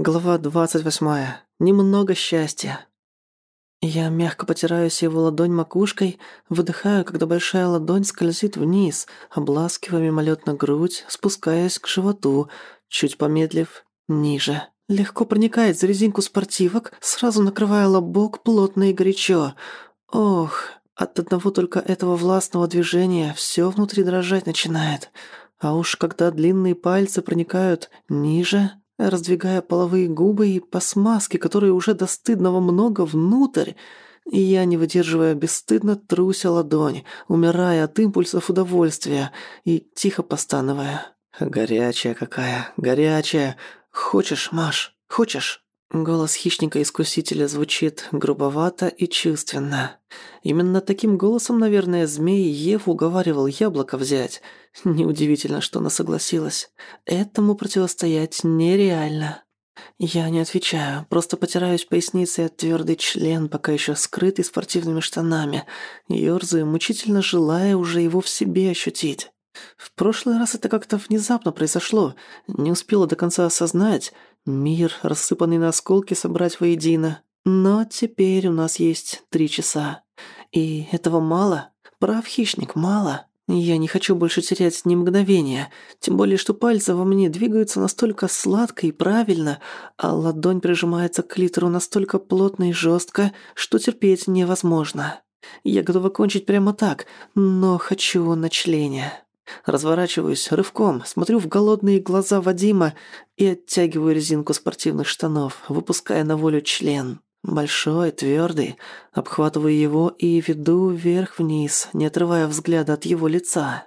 Глава двадцать восьмая. Немного счастья. Я мягко потираюсь его ладонь макушкой, выдыхаю, когда большая ладонь скользит вниз, обласкивая мимолетно грудь, спускаясь к животу, чуть помедлив, ниже. Легко проникает за резинку спортивок, сразу накрывая лобок плотно и горячо. Ох, от одного только этого властного движения все внутри дрожать начинает. А уж когда длинные пальцы проникают ниже, раздвигая половые губы и по смазке, которые уже до стыдного много внутрь, и я, не выдерживая, бесстыдно труся ладонь, умирая от импульсов удовольствия и тихо постановая. «Горячая какая, горячая! Хочешь, Маш, хочешь?» Голос хищника-искусителя звучит грубовато и чувственно. Именно таким голосом, наверное, змей Ев уговаривал яблоко взять. Неудивительно, что она согласилась. Этому противостоять нереально. Я не отвечаю, просто потираюсь поясницей от твердый член, пока еще скрытый спортивными штанами, ёрзаю, мучительно желая уже его в себе ощутить. В прошлый раз это как-то внезапно произошло, не успела до конца осознать, Мир, рассыпанный на осколки, собрать воедино. Но теперь у нас есть три часа. И этого мало. Прав хищник, мало. Я не хочу больше терять ни мгновения, тем более, что пальцы во мне двигаются настолько сладко и правильно, а ладонь прижимается к литеру настолько плотно и жестко, что терпеть невозможно. Я готова кончить прямо так, но хочу на члене. Разворачиваюсь рывком, смотрю в голодные глаза Вадима и оттягиваю резинку спортивных штанов, выпуская на волю член. Большой, твердый, обхватываю его и веду вверх-вниз, не отрывая взгляда от его лица.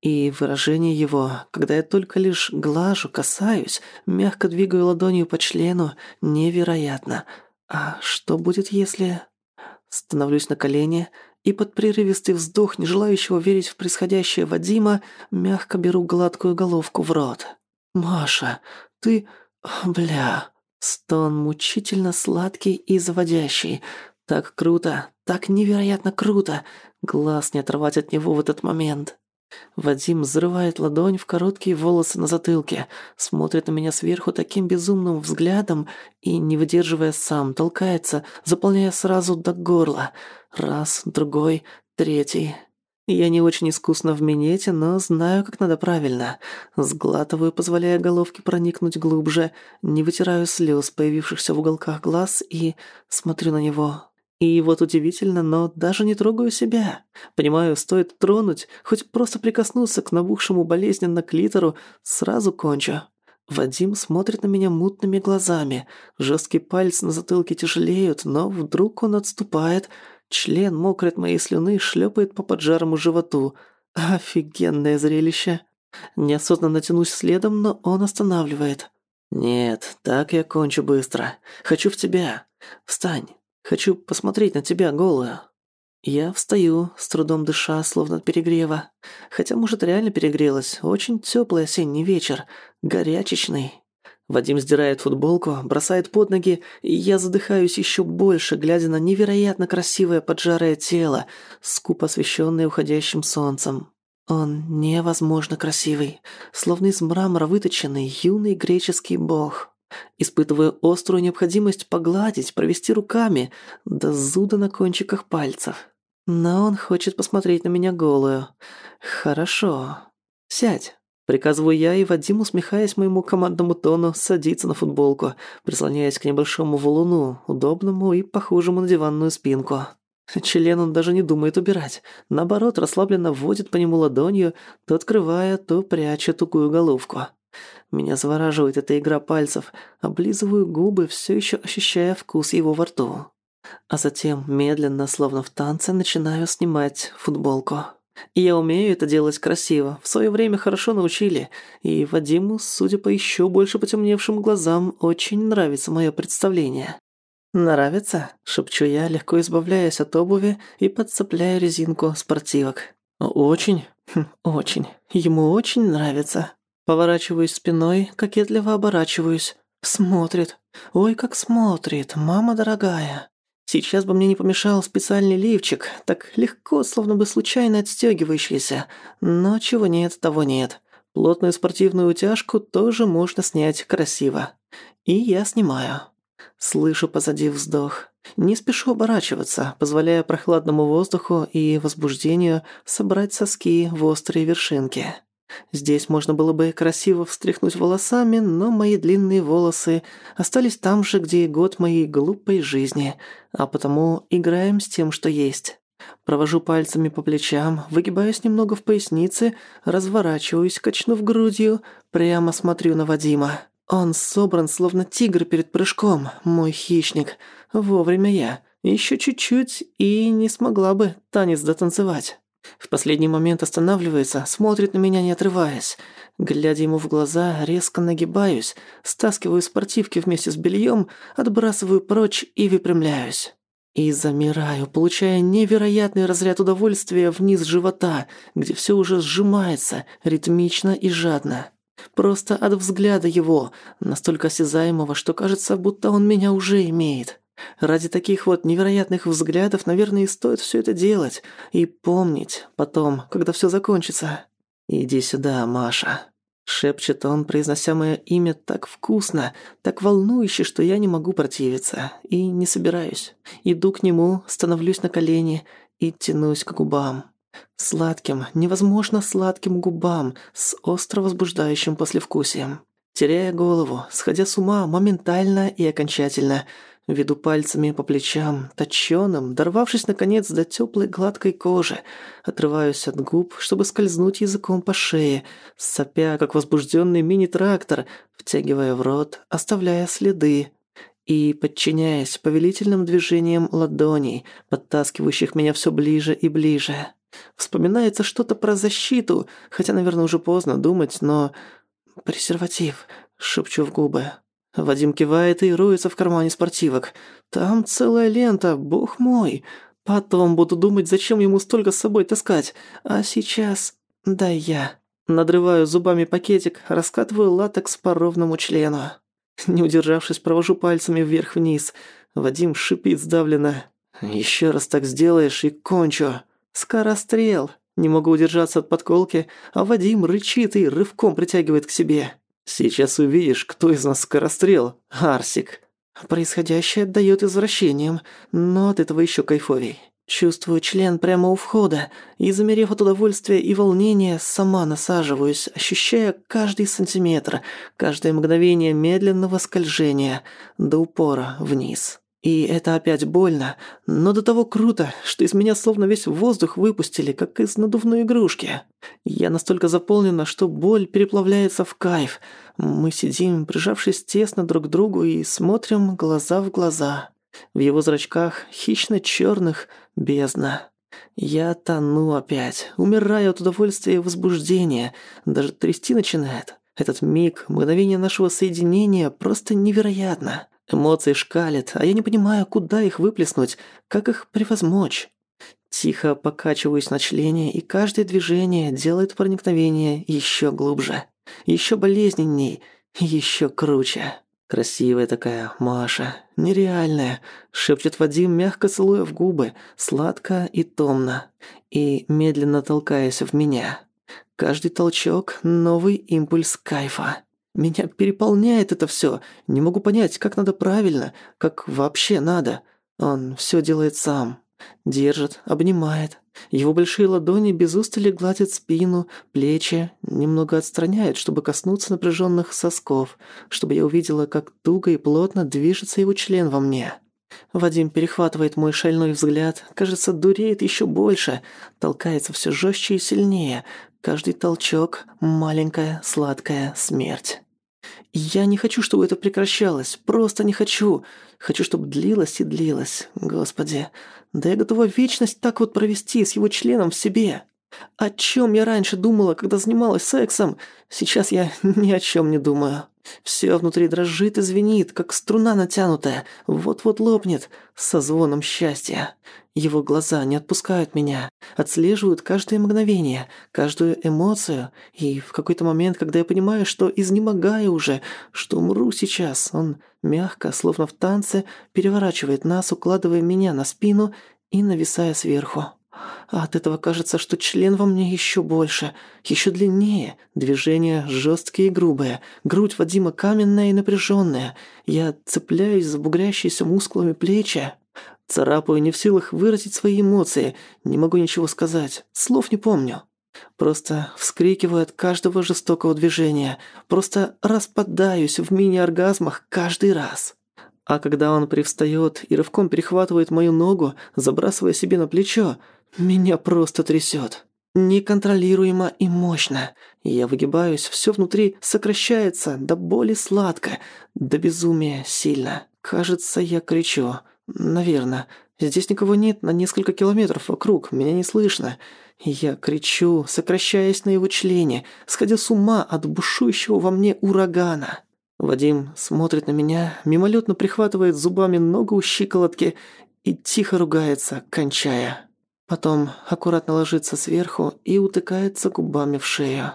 И выражение его, когда я только лишь глажу, касаюсь, мягко двигаю ладонью по члену, невероятно. А что будет, если... Становлюсь на колени и под прерывистый вздох, не желающего верить в происходящее Вадима, мягко беру гладкую головку в рот. «Маша, ты... бля...» Стон мучительно сладкий и заводящий. Так круто, так невероятно круто. Глаз не оторвать от него в этот момент. Вадим взрывает ладонь в короткие волосы на затылке, смотрит на меня сверху таким безумным взглядом и, не выдерживая сам, толкается, заполняя сразу до горла. Раз, другой, третий. Я не очень искусно в минете, но знаю, как надо правильно. Сглатываю, позволяя головке проникнуть глубже, не вытираю слез, появившихся в уголках глаз, и смотрю на него, и вот удивительно, но даже не трогаю себя. Понимаю, стоит тронуть, хоть просто прикоснуться к набухшему болезненно клитору, сразу кончу. Вадим смотрит на меня мутными глазами. Жесткие пальцы на затылке тяжелеют, но вдруг он отступает. Член мокрый от моей слюны шлепает по поджарому животу. Офигенное зрелище. Неосознанно тянусь следом, но он останавливает. «Нет, так я кончу быстро. Хочу в тебя. Встань, Хочу посмотреть на тебя голую». Я встаю, с трудом дыша, словно от перегрева. Хотя, может, реально перегрелась. Очень теплый осенний вечер. Горячечный. Вадим сдирает футболку, бросает под ноги, и я задыхаюсь еще больше, глядя на невероятно красивое поджарое тело, скупо освещенное уходящим солнцем. Он невозможно красивый, словно из мрамора выточенный юный греческий бог. Испытываю острую необходимость погладить, провести руками, до зуда на кончиках пальцев. Но он хочет посмотреть на меня голую. Хорошо. Сядь. Приказываю я, и Вадим, усмехаясь моему командному тону, садится на футболку, прислоняясь к небольшому валуну, удобному и похожему на диванную спинку. Член он даже не думает убирать. Наоборот, расслабленно вводит по нему ладонью, то открывая, то пряча тугую головку. Меня завораживает эта игра пальцев. Облизываю губы, все еще ощущая вкус его во рту. А затем, медленно, словно в танце, начинаю снимать футболку. Я умею это делать красиво. В свое время хорошо научили. И Вадиму, судя по еще больше потемневшим глазам, очень нравится мое представление. «Нравится?» – шепчу я, легко избавляясь от обуви и подцепляю резинку спортивок. «Очень, хм, очень. Ему очень нравится». Поворачиваюсь спиной, кокетливо оборачиваюсь. Смотрит. Ой, как смотрит, мама дорогая. Сейчас бы мне не помешал специальный лифчик, так легко, словно бы случайно отстегивающийся. Но чего нет, того нет. Плотную спортивную утяжку тоже можно снять красиво. И я снимаю. Слышу позади вздох. Не спешу оборачиваться, позволяя прохладному воздуху и возбуждению собрать соски в острые вершинки. Здесь можно было бы красиво встряхнуть волосами, но мои длинные волосы остались там же, где и год моей глупой жизни, а потому играем с тем, что есть. Провожу пальцами по плечам, выгибаюсь немного в пояснице, разворачиваюсь, качнув грудью, прямо смотрю на Вадима. Он собран, словно тигр перед прыжком, мой хищник. Вовремя я. Еще чуть-чуть и не смогла бы танец дотанцевать. В последний момент останавливается, смотрит на меня, не отрываясь. Глядя ему в глаза, резко нагибаюсь, стаскиваю спортивки вместе с бельем, отбрасываю прочь и выпрямляюсь. И замираю, получая невероятный разряд удовольствия вниз живота, где все уже сжимается, ритмично и жадно. Просто от взгляда его, настолько осязаемого, что кажется, будто он меня уже имеет. Ради таких вот невероятных взглядов, наверное, и стоит все это делать. И помнить потом, когда все закончится. «Иди сюда, Маша», — шепчет он, произнося мое имя так вкусно, так волнующе, что я не могу противиться. И не собираюсь. Иду к нему, становлюсь на колени и тянусь к губам. Сладким, невозможно сладким губам с остро возбуждающим послевкусием. Теряя голову, сходя с ума моментально и окончательно, веду пальцами по плечам, точёным, дорвавшись наконец до тёплой гладкой кожи, отрываюсь от губ, чтобы скользнуть языком по шее, сопя, как возбуждённый мини-трактор, втягивая в рот, оставляя следы, и, подчиняясь повелительным движениям ладоней, подтаскивающих меня всё ближе и ближе. Вспоминается что-то про защиту, хотя, наверное, уже поздно думать, но... «Презерватив», — шепчу в губы. Вадим кивает и роется в кармане спортивок. «Там целая лента, бог мой. Потом буду думать, зачем ему столько с собой таскать. А сейчас... Да я...» Надрываю зубами пакетик, раскатываю латекс по ровному члену. Не удержавшись, провожу пальцами вверх-вниз. Вадим шипит сдавленно. «Еще раз так сделаешь и кончу». «Скорострел!» Не могу удержаться от подколки, а Вадим рычит и рывком притягивает к себе. «Сейчас увидишь, кто из нас скорострел, Арсик». Происходящее отдаёт извращением, но от этого ещё кайфовей. Чувствую член прямо у входа, и, замерев от удовольствия и волнения, сама насаживаюсь, ощущая каждый сантиметр, каждое мгновение медленного скольжения до упора вниз. И это опять больно, но до того круто, что из меня словно весь воздух выпустили, как из надувной игрушки. Я настолько заполнена, что боль переплавляется в кайф. Мы сидим, прижавшись тесно друг к другу и смотрим глаза в глаза. В его зрачках, хищно черных бездна. Я тону опять, умираю от удовольствия и возбуждения, даже трясти начинает. Этот миг, мгновение нашего соединения просто невероятно. Эмоции шкалят, а я не понимаю, куда их выплеснуть, как их превозмочь. Тихо покачиваюсь на члене, и каждое движение делает проникновение еще глубже, еще болезненней, еще круче. Красивая такая Маша, нереальная, шепчет Вадим, мягко целуя в губы, сладко и томно, и медленно толкаясь в меня. Каждый толчок – новый импульс кайфа. Меня переполняет это все. Не могу понять, как надо правильно, как вообще надо. Он все делает сам. Держит, обнимает. Его большие ладони без устали гладят спину, плечи, немного отстраняют, чтобы коснуться напряженных сосков, чтобы я увидела, как туго и плотно движется его член во мне. Вадим перехватывает мой шальной взгляд, кажется, дуреет еще больше, толкается все жестче и сильнее. Каждый толчок – маленькая сладкая смерть. Я не хочу, чтобы это прекращалось. Просто не хочу. Хочу, чтобы длилось и длилось. Господи, да я готова вечность так вот провести с его членом в себе. О чем я раньше думала, когда занималась сексом? Сейчас я ни о чем не думаю. Все внутри дрожит и звенит, как струна натянутая, вот-вот лопнет, со звоном счастья. Его глаза не отпускают меня, отслеживают каждое мгновение, каждую эмоцию, и в какой-то момент, когда я понимаю, что изнемогаю уже, что умру сейчас, он мягко, словно в танце, переворачивает нас, укладывая меня на спину и нависая сверху. А от этого кажется, что член во мне еще больше, еще длиннее. Движения жесткие и грубые. Грудь Вадима каменная и напряженная. Я цепляюсь за бугрящиеся мускулами плечи. Царапаю, не в силах выразить свои эмоции. Не могу ничего сказать. Слов не помню. Просто вскрикиваю от каждого жестокого движения. Просто распадаюсь в мини-оргазмах каждый раз. А когда он привстает и рывком перехватывает мою ногу, забрасывая себе на плечо, меня просто трясет. Неконтролируемо и мощно. Я выгибаюсь, все внутри сокращается, до боли сладко, до безумия сильно. Кажется, я кричу. Наверное. Здесь никого нет на несколько километров вокруг, меня не слышно. Я кричу, сокращаясь на его члене, сходя с ума от бушующего во мне урагана. Вадим смотрит на меня, мимолетно прихватывает зубами ногу у щиколотки и тихо ругается, кончая. Потом аккуратно ложится сверху и утыкается губами в шею.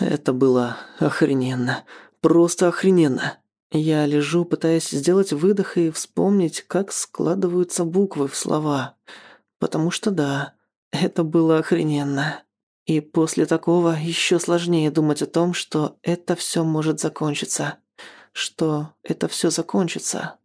Это было охрененно. Просто охрененно. Я лежу, пытаясь сделать выдох и вспомнить, как складываются буквы в слова. Потому что да, это было охрененно. И после такого еще сложнее думать о том, что это все может закончиться. Что это все закончится.